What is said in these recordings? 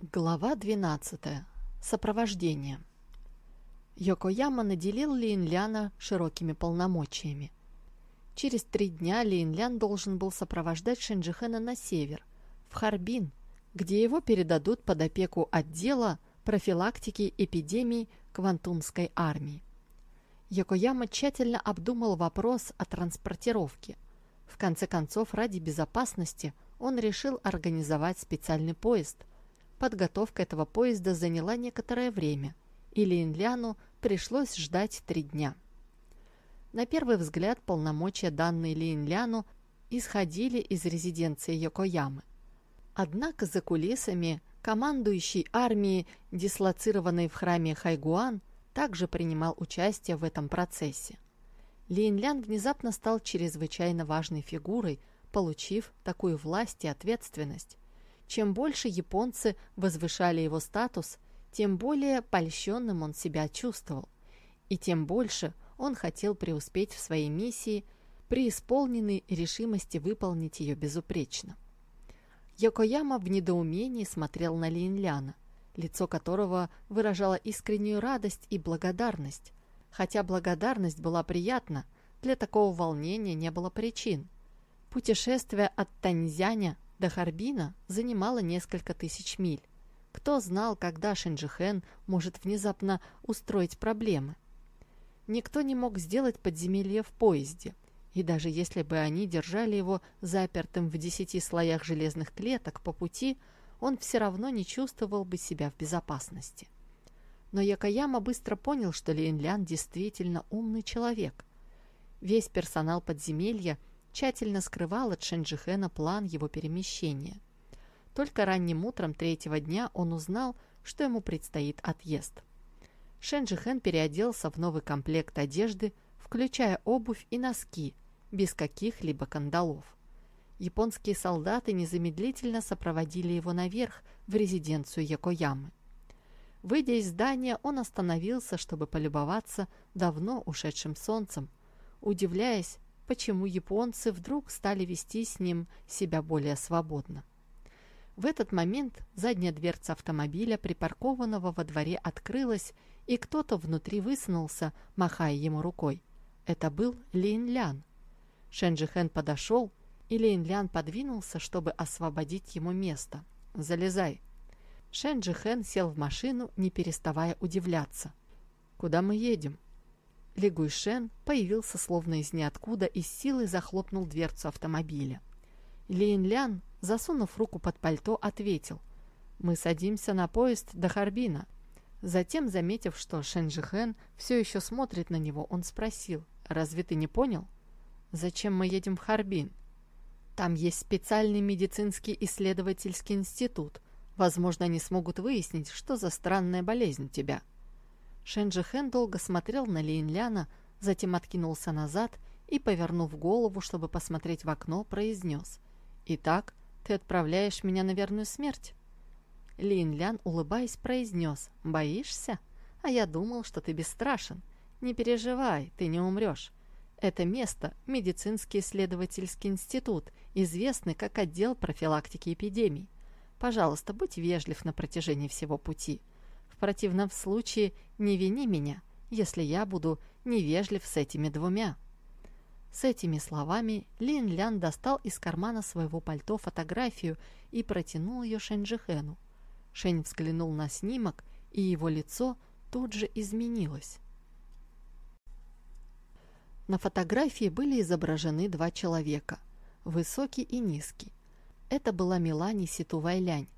Глава 12. Сопровождение. Йокояма наделил Линляна широкими полномочиями. Через три дня Линлян должен был сопровождать Шенджихена на север, в Харбин, где его передадут под опеку отдела профилактики эпидемий Квантунской армии. Йокояма тщательно обдумал вопрос о транспортировке. В конце концов, ради безопасности он решил организовать специальный поезд – Подготовка этого поезда заняла некоторое время, и Линляну пришлось ждать три дня. На первый взгляд полномочия, данные Линляну, исходили из резиденции Йокоямы. Однако за кулисами командующий армии, дислоцированной в храме Хайгуан, также принимал участие в этом процессе. Линлян внезапно стал чрезвычайно важной фигурой, получив такую власть и ответственность. Чем больше японцы возвышали его статус, тем более польщенным он себя чувствовал, и тем больше он хотел преуспеть в своей миссии, преисполненной решимости выполнить ее безупречно. Йокояма в недоумении смотрел на Линляна, лицо которого выражало искреннюю радость и благодарность. Хотя благодарность была приятна, для такого волнения не было причин. Путешествие от Таньзяня до Харбина занимало несколько тысяч миль. Кто знал, когда Шинджихен может внезапно устроить проблемы? Никто не мог сделать подземелье в поезде, и даже если бы они держали его запертым в десяти слоях железных клеток по пути, он все равно не чувствовал бы себя в безопасности. Но Якаяма быстро понял, что Линлян действительно умный человек. Весь персонал подземелья тщательно скрывал от Шенджихена план его перемещения. Только ранним утром третьего дня он узнал, что ему предстоит отъезд. Шенджихен переоделся в новый комплект одежды, включая обувь и носки, без каких-либо кандалов. Японские солдаты незамедлительно сопроводили его наверх в резиденцию Якоямы. Выйдя из здания, он остановился, чтобы полюбоваться давно ушедшим солнцем, удивляясь, почему японцы вдруг стали вести с ним себя более свободно. В этот момент задняя дверца автомобиля, припаркованного во дворе, открылась, и кто-то внутри высунулся, махая ему рукой. Это был Лин Лян. Шенджихен подошел, и Лин Лян подвинулся, чтобы освободить ему место. «Залезай». Шенджихен сел в машину, не переставая удивляться. «Куда мы едем?» Ли Гуйшен появился словно из ниоткуда и с силой захлопнул дверцу автомобиля. Лин Лян, засунув руку под пальто, ответил «Мы садимся на поезд до Харбина». Затем, заметив, что Шенджихен все еще смотрит на него, он спросил «Разве ты не понял?» «Зачем мы едем в Харбин?» «Там есть специальный медицинский исследовательский институт. Возможно, они смогут выяснить, что за странная болезнь у тебя». Шенджи Хэн долго смотрел на Линляна, затем откинулся назад и, повернув голову, чтобы посмотреть в окно, произнес «Итак, ты отправляешь меня на верную смерть?» Линлян, улыбаясь, произнес «Боишься? А я думал, что ты бесстрашен. Не переживай, ты не умрешь. Это место – медицинский исследовательский институт, известный как отдел профилактики эпидемий. Пожалуйста, будь вежлив на протяжении всего пути. Противном случае не вини меня, если я буду невежлив с этими двумя». С этими словами Лин Лян достал из кармана своего пальто фотографию и протянул ее Шэньджихену. Шэнь взглянул на снимок, и его лицо тут же изменилось. На фотографии были изображены два человека, высокий и низкий. Это была Мелани Ситувайлянь,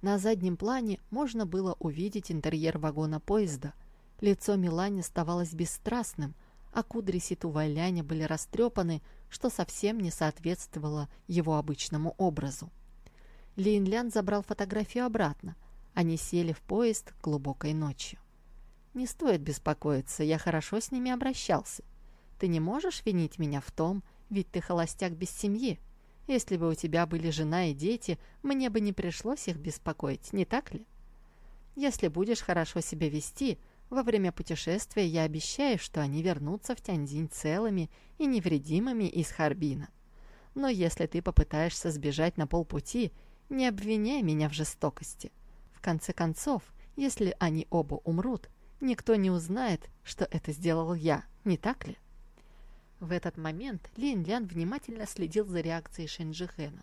на заднем плане можно было увидеть интерьер вагона поезда. Лицо Милани оставалось бесстрастным, а кудри Ситуваляня были растрепаны, что совсем не соответствовало его обычному образу. Линлян забрал фотографию обратно. Они сели в поезд глубокой ночью. «Не стоит беспокоиться, я хорошо с ними обращался. Ты не можешь винить меня в том, ведь ты холостяк без семьи. Если бы у тебя были жена и дети, мне бы не пришлось их беспокоить, не так ли? Если будешь хорошо себя вести, во время путешествия я обещаю, что они вернутся в Тяньцзинь целыми и невредимыми из Харбина. Но если ты попытаешься сбежать на полпути, не обвиняй меня в жестокости. В конце концов, если они оба умрут, никто не узнает, что это сделал я, не так ли? В этот момент Лин Лян внимательно следил за реакцией Шэньджихэна.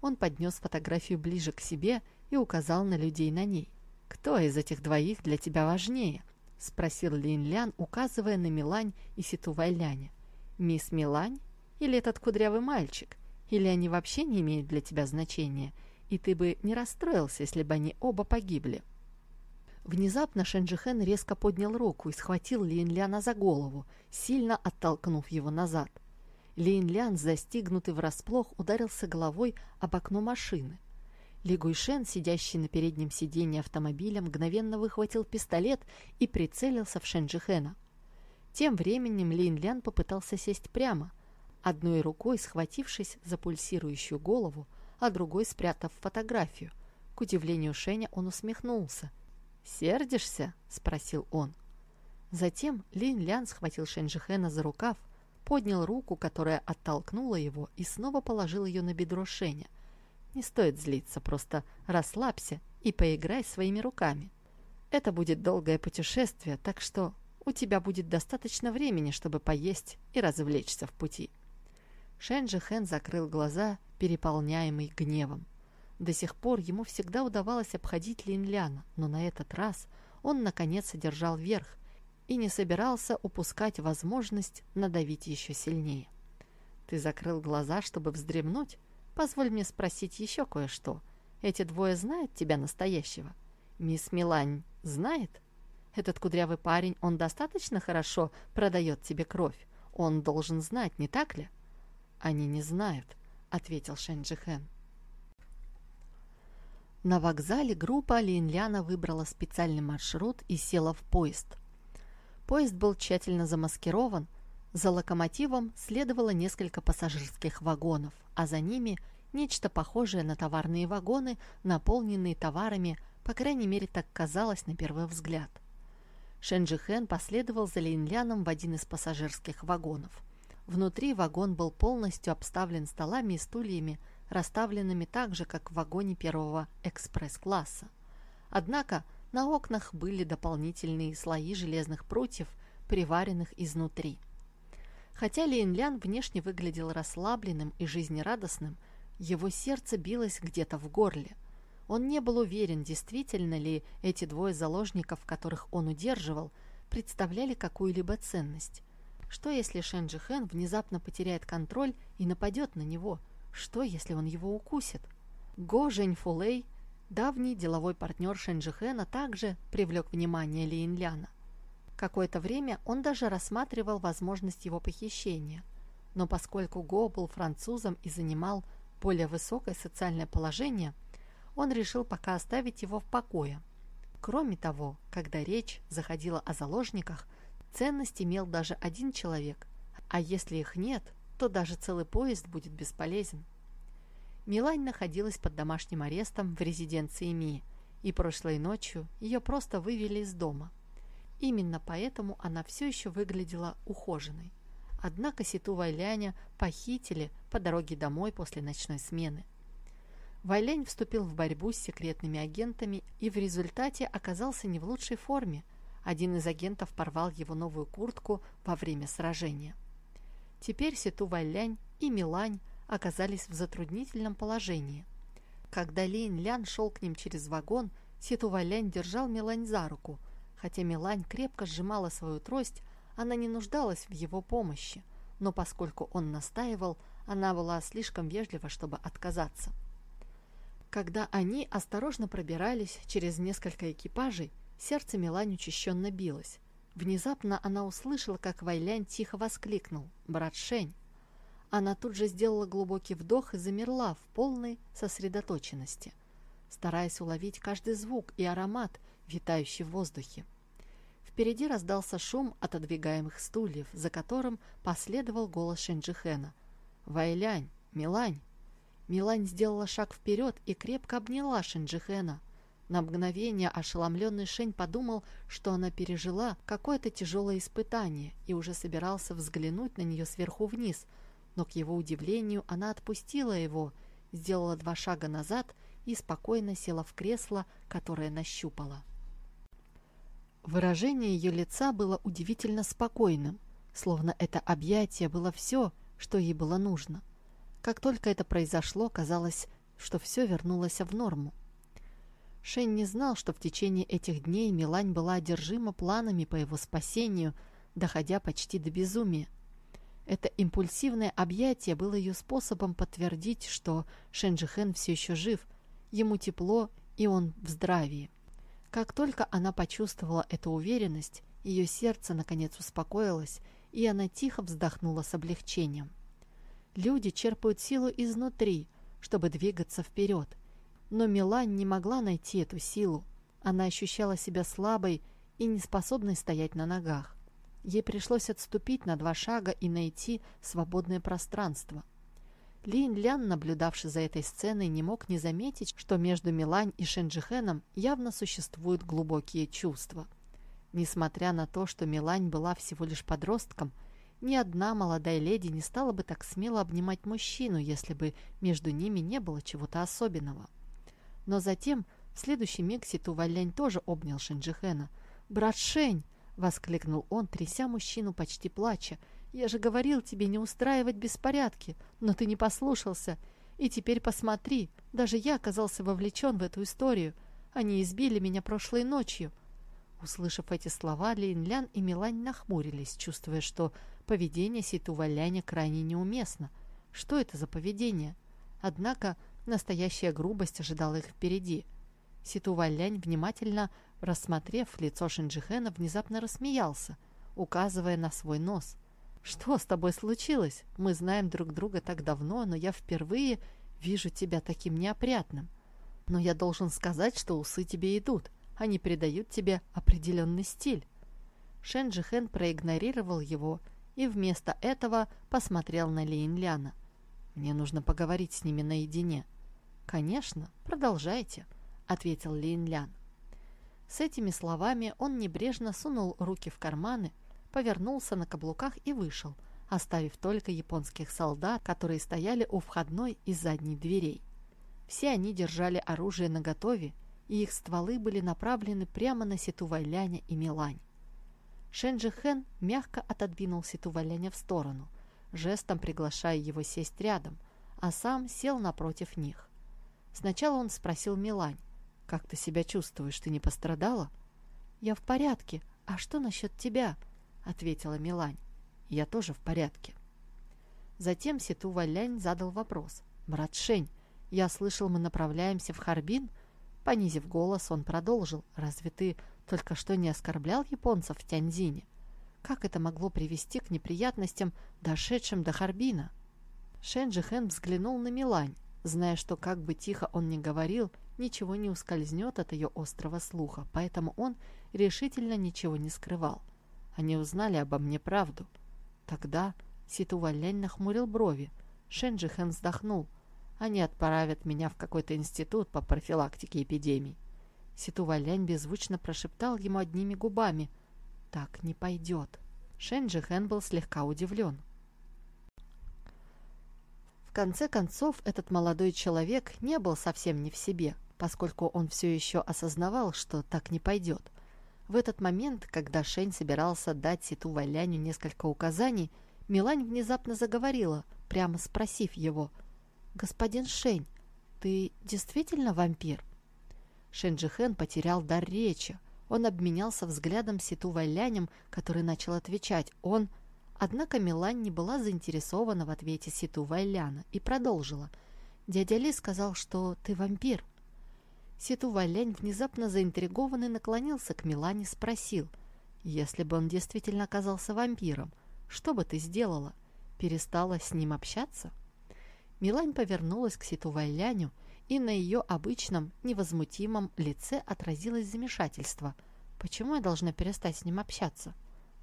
Он поднес фотографию ближе к себе и указал на людей на ней. «Кто из этих двоих для тебя важнее?» – спросил Лин Лян, указывая на Милань и Ситу Вайляня. «Мисс Милань? Или этот кудрявый мальчик? Или они вообще не имеют для тебя значения, и ты бы не расстроился, если бы они оба погибли?» Внезапно Шенджихен резко поднял руку и схватил Линляна за голову, сильно оттолкнув его назад. Линлян, застигнутый врасплох, ударился головой об окно машины. Ли Гуйшен, сидящий на переднем сиденье автомобиля, мгновенно выхватил пистолет и прицелился в Шенджихена. Тем временем Линлян попытался сесть прямо, одной рукой схватившись за пульсирующую голову, а другой спрятав фотографию. К удивлению Шеня он усмехнулся – «Сердишься?» – спросил он. Затем Лин Лян схватил Шенджихена за рукав, поднял руку, которая оттолкнула его, и снова положил ее на бедро Шеня. «Не стоит злиться, просто расслабься и поиграй своими руками. Это будет долгое путешествие, так что у тебя будет достаточно времени, чтобы поесть и развлечься в пути». Шенджихен закрыл глаза, переполняемый гневом. До сих пор ему всегда удавалось обходить Линляна, но на этот раз он наконец одержал верх и не собирался упускать возможность надавить еще сильнее. «Ты закрыл глаза, чтобы вздремнуть? Позволь мне спросить еще кое-что. Эти двое знают тебя настоящего? Мисс Милань знает? Этот кудрявый парень, он достаточно хорошо продает тебе кровь? Он должен знать, не так ли?» «Они не знают», — ответил Шэньджихэн. На вокзале группа Линляна выбрала специальный маршрут и села в поезд. Поезд был тщательно замаскирован, за локомотивом следовало несколько пассажирских вагонов, а за ними нечто похожее на товарные вагоны, наполненные товарами, по крайней мере так казалось на первый взгляд. Шенджихен последовал за Линляном в один из пассажирских вагонов. Внутри вагон был полностью обставлен столами и стульями, расставленными так же, как в вагоне первого экспресс-класса. Однако на окнах были дополнительные слои железных прутьев, приваренных изнутри. Хотя Линлян внешне выглядел расслабленным и жизнерадостным, его сердце билось где-то в горле. Он не был уверен, действительно ли эти двое заложников, которых он удерживал, представляли какую-либо ценность. Что если Шенджи Хэн внезапно потеряет контроль и нападет на него – что, если он его укусит? Го Жень Фулей, давний деловой партнер Шенджихена, также привлек внимание Ли Инляна. Какое-то время он даже рассматривал возможность его похищения. Но поскольку Го был французом и занимал более высокое социальное положение, он решил пока оставить его в покое. Кроме того, когда речь заходила о заложниках, ценность имел даже один человек, а если их нет – то даже целый поезд будет бесполезен. Милань находилась под домашним арестом в резиденции Ми, и прошлой ночью ее просто вывели из дома. Именно поэтому она все еще выглядела ухоженной. Однако Ситу Вайляня похитили по дороге домой после ночной смены. Вайлянь вступил в борьбу с секретными агентами и в результате оказался не в лучшей форме. Один из агентов порвал его новую куртку во время сражения. Теперь Ситу Вайлянь и Милань оказались в затруднительном положении. Когда Лин Лян шел к ним через вагон, Ситу Вайлянь держал Милань за руку. Хотя Милань крепко сжимала свою трость, она не нуждалась в его помощи, но поскольку он настаивал, она была слишком вежлива, чтобы отказаться. Когда они осторожно пробирались через несколько экипажей, сердце Милань учащенно билось. Внезапно она услышала, как Вайлянь тихо воскликнул «Брат Шень!». Она тут же сделала глубокий вдох и замерла в полной сосредоточенности, стараясь уловить каждый звук и аромат, витающий в воздухе. Впереди раздался шум отодвигаемых стульев, за которым последовал голос Шенджихена. «Вайлянь! Милань!» Милань сделала шаг вперед и крепко обняла Шенджихена – на мгновение ошеломленный Шень подумал, что она пережила какое-то тяжелое испытание и уже собирался взглянуть на нее сверху вниз, но к его удивлению она отпустила его, сделала два шага назад и спокойно села в кресло, которое нащупала. Выражение ее лица было удивительно спокойным, словно это объятие было все, что ей было нужно. Как только это произошло, казалось, что все вернулось в норму. Шень не знал, что в течение этих дней Милань была одержима планами по его спасению, доходя почти до безумия. Это импульсивное объятие было ее способом подтвердить, что Шенджихен все еще жив, ему тепло и он в здравии. Как только она почувствовала эту уверенность, ее сердце наконец успокоилось, и она тихо вздохнула с облегчением. Люди черпают силу изнутри, чтобы двигаться вперед. Но Милань не могла найти эту силу. Она ощущала себя слабой и неспособной стоять на ногах. Ей пришлось отступить на два шага и найти свободное пространство. Лин Лян, наблюдавший за этой сценой, не мог не заметить, что между Милань и Шенджихеном явно существуют глубокие чувства. Несмотря на то, что Милань была всего лишь подростком, ни одна молодая леди не стала бы так смело обнимать мужчину, если бы между ними не было чего-то особенного. Но затем, в следующий миг Ситу Валянь тоже обнял Шенджихена. «Брат Шень!» — воскликнул он, тряся мужчину почти плача. «Я же говорил тебе не устраивать беспорядки, но ты не послушался. И теперь посмотри, даже я оказался вовлечен в эту историю. Они избили меня прошлой ночью». Услышав эти слова, Линлян и Милань нахмурились, чувствуя, что поведение Ситу Валяня крайне неуместно. Что это за поведение? Однако настоящая грубость ожидала их впереди. Ситу Валянь, внимательно рассмотрев лицо Шинджихена, внезапно рассмеялся, указывая на свой нос. «Что с тобой случилось? Мы знаем друг друга так давно, но я впервые вижу тебя таким неопрятным. Но я должен сказать, что усы тебе идут. Они придают тебе определенный стиль». Шенджихен проигнорировал его и вместо этого посмотрел на Лейнляна. «Мне нужно поговорить с ними наедине». «Конечно, продолжайте», — ответил Лейнлян. С этими словами он небрежно сунул руки в карманы, повернулся на каблуках и вышел, оставив только японских солдат, которые стояли у входной и задней дверей. Все они держали оружие наготове, и их стволы были направлены прямо на Ситувайляня и Милань. Шенджи Хэн мягко отодвинул Ситуваляня в сторону, жестом приглашая его сесть рядом, а сам сел напротив них. Сначала он спросил Милань, «Как ты себя чувствуешь? Ты не пострадала?» «Я в порядке. А что насчет тебя?» — ответила Милань. «Я тоже в порядке». Затем Ситу Валянь задал вопрос. «Брат Шень, я слышал, мы направляемся в Харбин?» Понизив голос, он продолжил. «Разве ты только что не оскорблял японцев в Тяньзине. Как это могло привести к неприятностям, дошедшим до Харбина? Шенджи Хэн взглянул на Милань, зная, что как бы тихо он ни говорил, ничего не ускользнет от ее острого слуха, поэтому он решительно ничего не скрывал. Они узнали обо мне правду. Тогда Ситу Валянь нахмурил брови. Шенджи Хэн вздохнул. Они отправят меня в какой-то институт по профилактике эпидемий. Ситувалянь беззвучно прошептал ему одними губами. «Так не пойдет». Шенджи Хэн был слегка удивлен. В конце концов, этот молодой человек не был совсем не в себе, поскольку он все еще осознавал, что так не пойдет. В этот момент, когда Шень собирался дать Ситу Валяню несколько указаний, Милань внезапно заговорила, прямо спросив его, «Господин Шень, ты действительно вампир?» Шенджихен потерял дар речи. Он обменялся взглядом с Ситу Вайлянем, который начал отвечать. Он... Однако Милань не была заинтересована в ответе Ситу Вайляна и продолжила. «Дядя Ли сказал, что ты вампир». Ситу Вайлянь внезапно заинтригованный наклонился к Милане и спросил. «Если бы он действительно оказался вампиром, что бы ты сделала? Перестала с ним общаться?» Милань повернулась к Ситу Вайляню и на ее обычном, невозмутимом лице отразилось замешательство. Почему я должна перестать с ним общаться?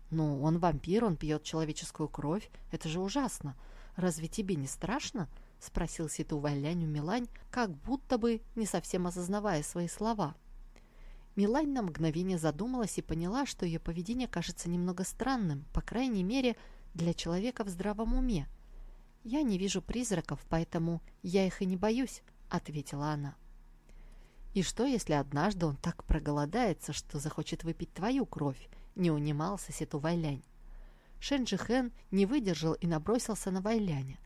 Ну, он вампир, он пьет человеческую кровь. Это же ужасно. Разве тебе не страшно? Спросил Ситу Валяню Милань, как будто бы не совсем осознавая свои слова. Милань на мгновение задумалась и поняла, что ее поведение кажется немного странным, по крайней мере, для человека в здравом уме. «Я не вижу призраков, поэтому я их и не боюсь», — ответила она. И что, если однажды он так проголодается, что захочет выпить твою кровь? Не унимался Ситу Вайлянь. Шенджихен не выдержал и набросился на Вайляня.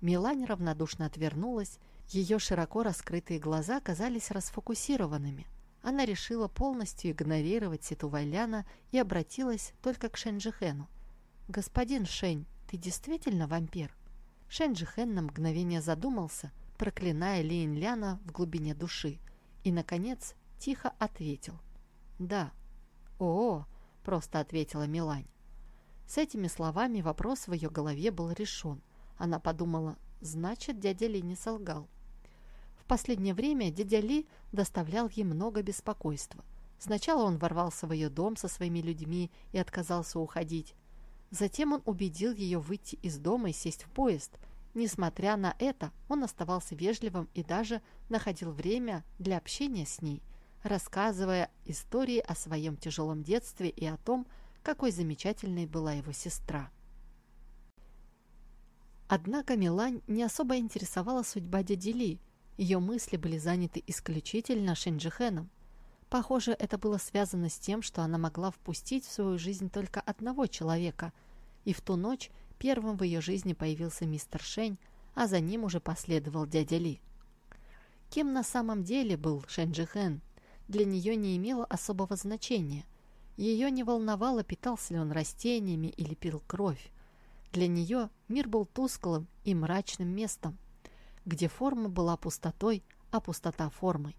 Милань равнодушно отвернулась, ее широко раскрытые глаза казались расфокусированными. Она решила полностью игнорировать Ситу Вайляна и обратилась только к Шенджихену. «Господин Шень, ты действительно вампир?» Шенджихен на мгновение задумался, проклиная Линляна в глубине души, и, наконец, тихо ответил. «Да». «О!», -о — просто ответила Милань. С этими словами вопрос в ее голове был решен. Она подумала, значит, дядя Ли не солгал. В последнее время дядя Ли доставлял ей много беспокойства. Сначала он ворвался в ее дом со своими людьми и отказался уходить. Затем он убедил ее выйти из дома и сесть в поезд. Несмотря на это, он оставался вежливым и даже находил время для общения с ней, рассказывая истории о своем тяжелом детстве и о том, какой замечательной была его сестра. Однако Милань не особо интересовала судьба дяди Ли. Ее мысли были заняты исключительно Шенджихеном. Похоже, это было связано с тем, что она могла впустить в свою жизнь только одного человека. И в ту ночь первым в ее жизни появился мистер Шень, а за ним уже последовал дядя Ли. Кем на самом деле был Шенджихен, для нее не имело особого значения. Ее не волновало, питался ли он растениями или пил кровь. Для нее мир был тусклым и мрачным местом, где форма была пустотой, а пустота формой.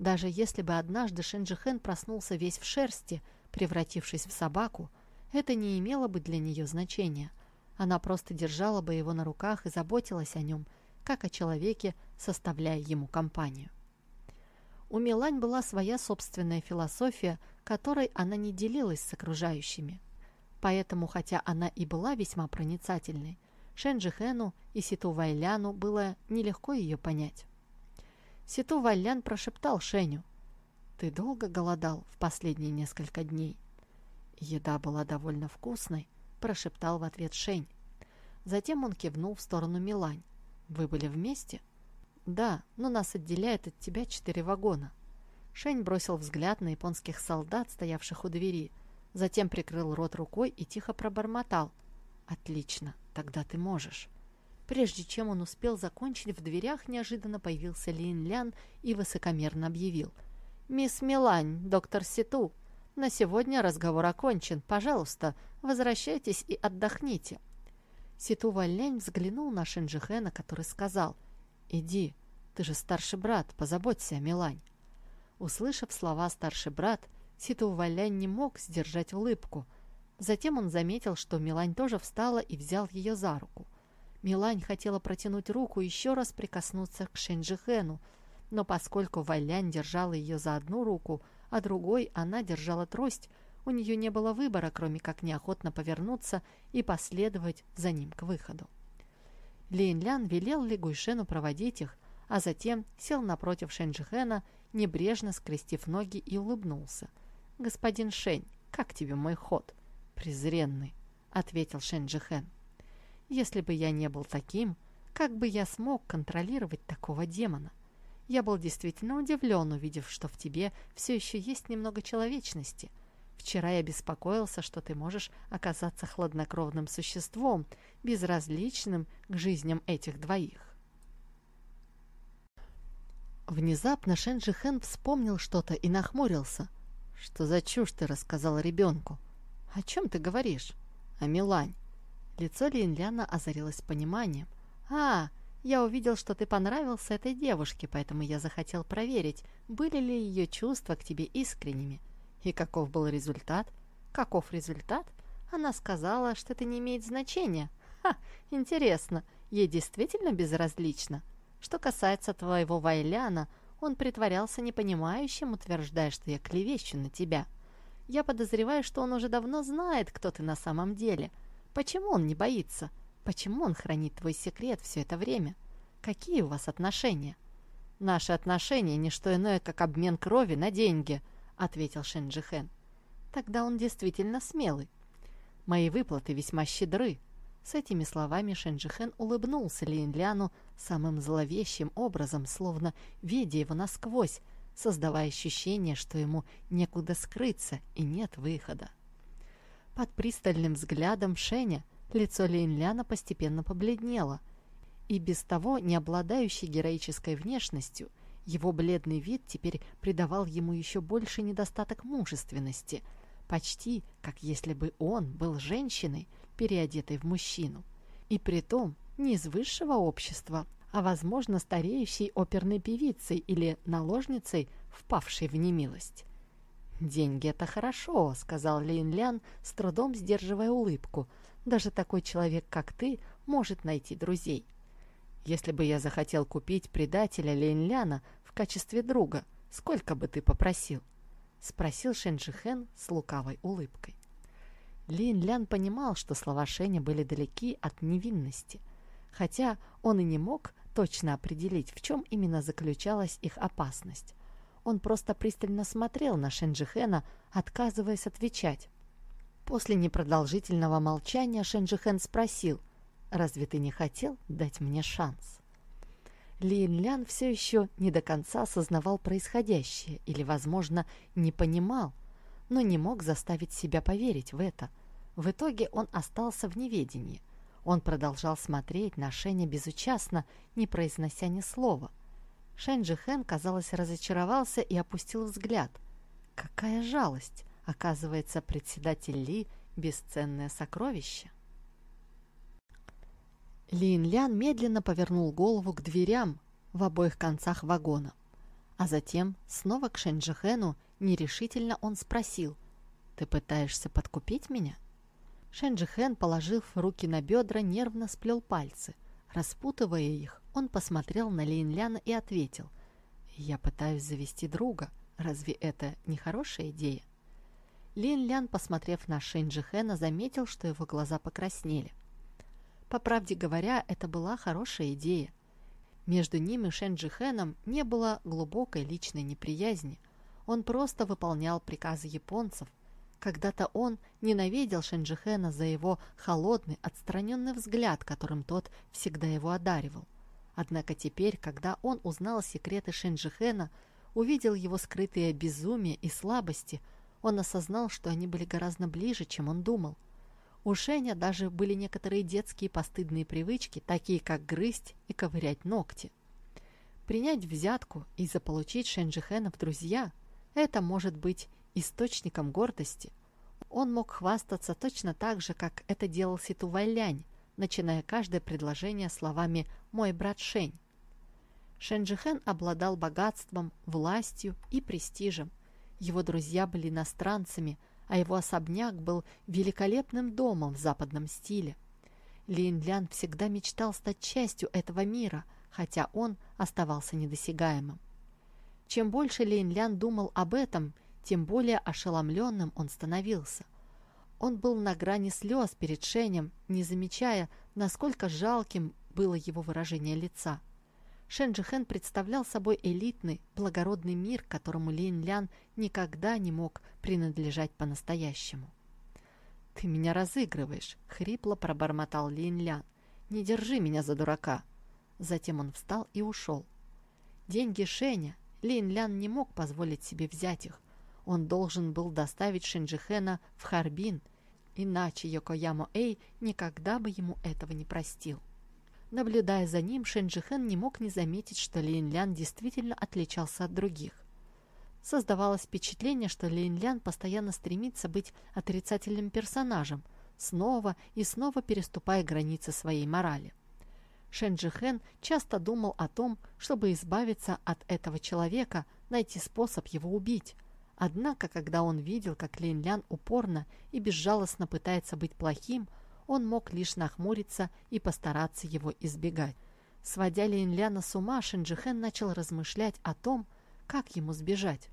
Даже если бы однажды Шенджихен проснулся весь в шерсти, превратившись в собаку, это не имело бы для нее значения. Она просто держала бы его на руках и заботилась о нем, как о человеке, составляя ему компанию. У Милань была своя собственная философия, которой она не делилась с окружающими. Поэтому, хотя она и была весьма проницательной, Шенджи Хэну и Ситу Вайляну было нелегко ее понять. Ситу Вайлян прошептал Шеню. «Ты долго голодал в последние несколько дней?» «Еда была довольно вкусной», – прошептал в ответ Шень. Затем он кивнул в сторону Милань. «Вы были вместе?» «Да, но нас отделяет от тебя четыре вагона». Шень бросил взгляд на японских солдат, стоявших у двери, затем прикрыл рот рукой и тихо пробормотал. «Отлично, тогда ты можешь». Прежде чем он успел закончить, в дверях неожиданно появился Лин Лян и высокомерно объявил. «Мисс Милань, доктор Ситу, на сегодня разговор окончен. Пожалуйста, возвращайтесь и отдохните». Ситу Валянь взглянул на Шинджихена, который сказал – «Иди, ты же старший брат, позаботься Милань». Услышав слова «старший брат», Ситу Валянь не мог сдержать улыбку. Затем он заметил, что Милань тоже встала и взял ее за руку. Милань хотела протянуть руку и еще раз прикоснуться к Шенджихену, но поскольку Валянь держала ее за одну руку, а другой она держала трость, у нее не было выбора, кроме как неохотно повернуться и последовать за ним к выходу. Линлян велел Ли Гуйшену проводить их, а затем сел напротив Шэньчжихэна, небрежно скрестив ноги и улыбнулся. «Господин Шэнь, как тебе мой ход?» «Презренный», — ответил Шэньчжихэн. «Если бы я не был таким, как бы я смог контролировать такого демона? Я был действительно удивлен, увидев, что в тебе все еще есть немного человечности». Вчера я беспокоился, что ты можешь оказаться хладнокровным существом, безразличным к жизням этих двоих. Внезапно Шенджи Хэн вспомнил что-то и нахмурился. «Что за чушь ты рассказала ребенку?» «О чем ты говоришь?» «О Милань». Лицо Линляна озарилось пониманием. «А, я увидел, что ты понравился этой девушке, поэтому я захотел проверить, были ли ее чувства к тебе искренними. И каков был результат? Каков результат? Она сказала, что это не имеет значения. Ха, интересно, ей действительно безразлично. Что касается твоего Вайляна, он притворялся непонимающим, утверждая, что я клевещу на тебя. Я подозреваю, что он уже давно знает, кто ты на самом деле. Почему он не боится? Почему он хранит твой секрет все это время? Какие у вас отношения? Наши отношения – не что иное, как обмен крови на деньги –— ответил Шенджихен. «Тогда он действительно смелый. Мои выплаты весьма щедры». С этими словами Шенджихен улыбнулся Линляну самым зловещим образом, словно видя его насквозь. создавая ощущение, что ему некуда скрыться и нет выхода. Под пристальным взглядом Шеня лицо Линляна постепенно побледнело, и без того не обладающий героической внешностью, его бледный вид теперь придавал ему еще больше недостаток мужественности, почти как если бы он был женщиной, переодетой в мужчину. И при том не из высшего общества, а, возможно, стареющей оперной певицей или наложницей, впавшей в немилость. «Деньги — это хорошо», — сказал Лин Лян, с трудом сдерживая улыбку. «Даже такой человек, как ты, может найти друзей. Если бы я захотел купить предателя Лин Ляна в качестве друга, сколько бы ты попросил?» — спросил Шенджихен с лукавой улыбкой. Лин Лян понимал, что слова Шеня были далеки от невинности, хотя он и не мог точно определить, в чем именно заключалась их опасность. Он просто пристально смотрел на Шенджихена, отказываясь отвечать. После непродолжительного молчания Шенджихен спросил, «Разве ты не хотел дать мне шанс?» Лин Лян все еще не до конца осознавал происходящее или, возможно, не понимал, но не мог заставить себя поверить в это. В итоге он остался в неведении – он продолжал смотреть на Шеня безучастно, не произнося ни слова. Шэнь Джихэн, казалось, разочаровался и опустил взгляд. Какая жалость! Оказывается, председатель Ли – бесценное сокровище. Лин Лян медленно повернул голову к дверям в обоих концах вагона. А затем снова к Шэньджихэну нерешительно он спросил, «Ты пытаешься подкупить меня?» Шенджихен, положив руки на бедра, нервно сплел пальцы. Распутывая их, он посмотрел на Линляна и ответил. «Я пытаюсь завести друга. Разве это не хорошая идея?» Лин посмотрев на Шенджихена, заметил, что его глаза покраснели. По правде говоря, это была хорошая идея. Между ним и Шенджихеном не было глубокой личной неприязни. Он просто выполнял приказы японцев – когда-то он ненавидел Шенджихена за его холодный, отстраненный взгляд, которым тот всегда его одаривал. Однако теперь, когда он узнал секреты Шенджихена, увидел его скрытые безумие и слабости, он осознал, что они были гораздо ближе, чем он думал. У Шеня даже были некоторые детские постыдные привычки, такие как грызть и ковырять ногти. Принять взятку и заполучить Шенджихена в друзья – это может быть источником гордости. Он мог хвастаться точно так же, как это делал Ситу Вайлянь, начиная каждое предложение словами «мой брат Шень». Шенджихен обладал богатством, властью и престижем. Его друзья были иностранцами, а его особняк был великолепным домом в западном стиле. Лин Лян всегда мечтал стать частью этого мира, хотя он оставался недосягаемым. Чем больше Лин Лян думал об этом, тем более ошеломленным он становился. Он был на грани слез перед Шенем, не замечая, насколько жалким было его выражение лица. Шен Джихэн представлял собой элитный, благородный мир, которому Лин Лян никогда не мог принадлежать по-настоящему. «Ты меня разыгрываешь», — хрипло пробормотал Лин Лян. «Не держи меня за дурака». Затем он встал и ушел. Деньги Шеня Лин Лян не мог позволить себе взять их, он должен был доставить Шинджихена в Харбин, иначе Йокоямо Эй никогда бы ему этого не простил. Наблюдая за ним, Шинджихен не мог не заметить, что Лин Лян действительно отличался от других. Создавалось впечатление, что Лин Лян постоянно стремится быть отрицательным персонажем, снова и снова переступая границы своей морали. Шенджихен часто думал о том, чтобы избавиться от этого человека, найти способ его убить, Однако, когда он видел, как Лин Лян упорно и безжалостно пытается быть плохим, он мог лишь нахмуриться и постараться его избегать. Сводя Лин Ляна с ума, Шинджихен начал размышлять о том, как ему сбежать.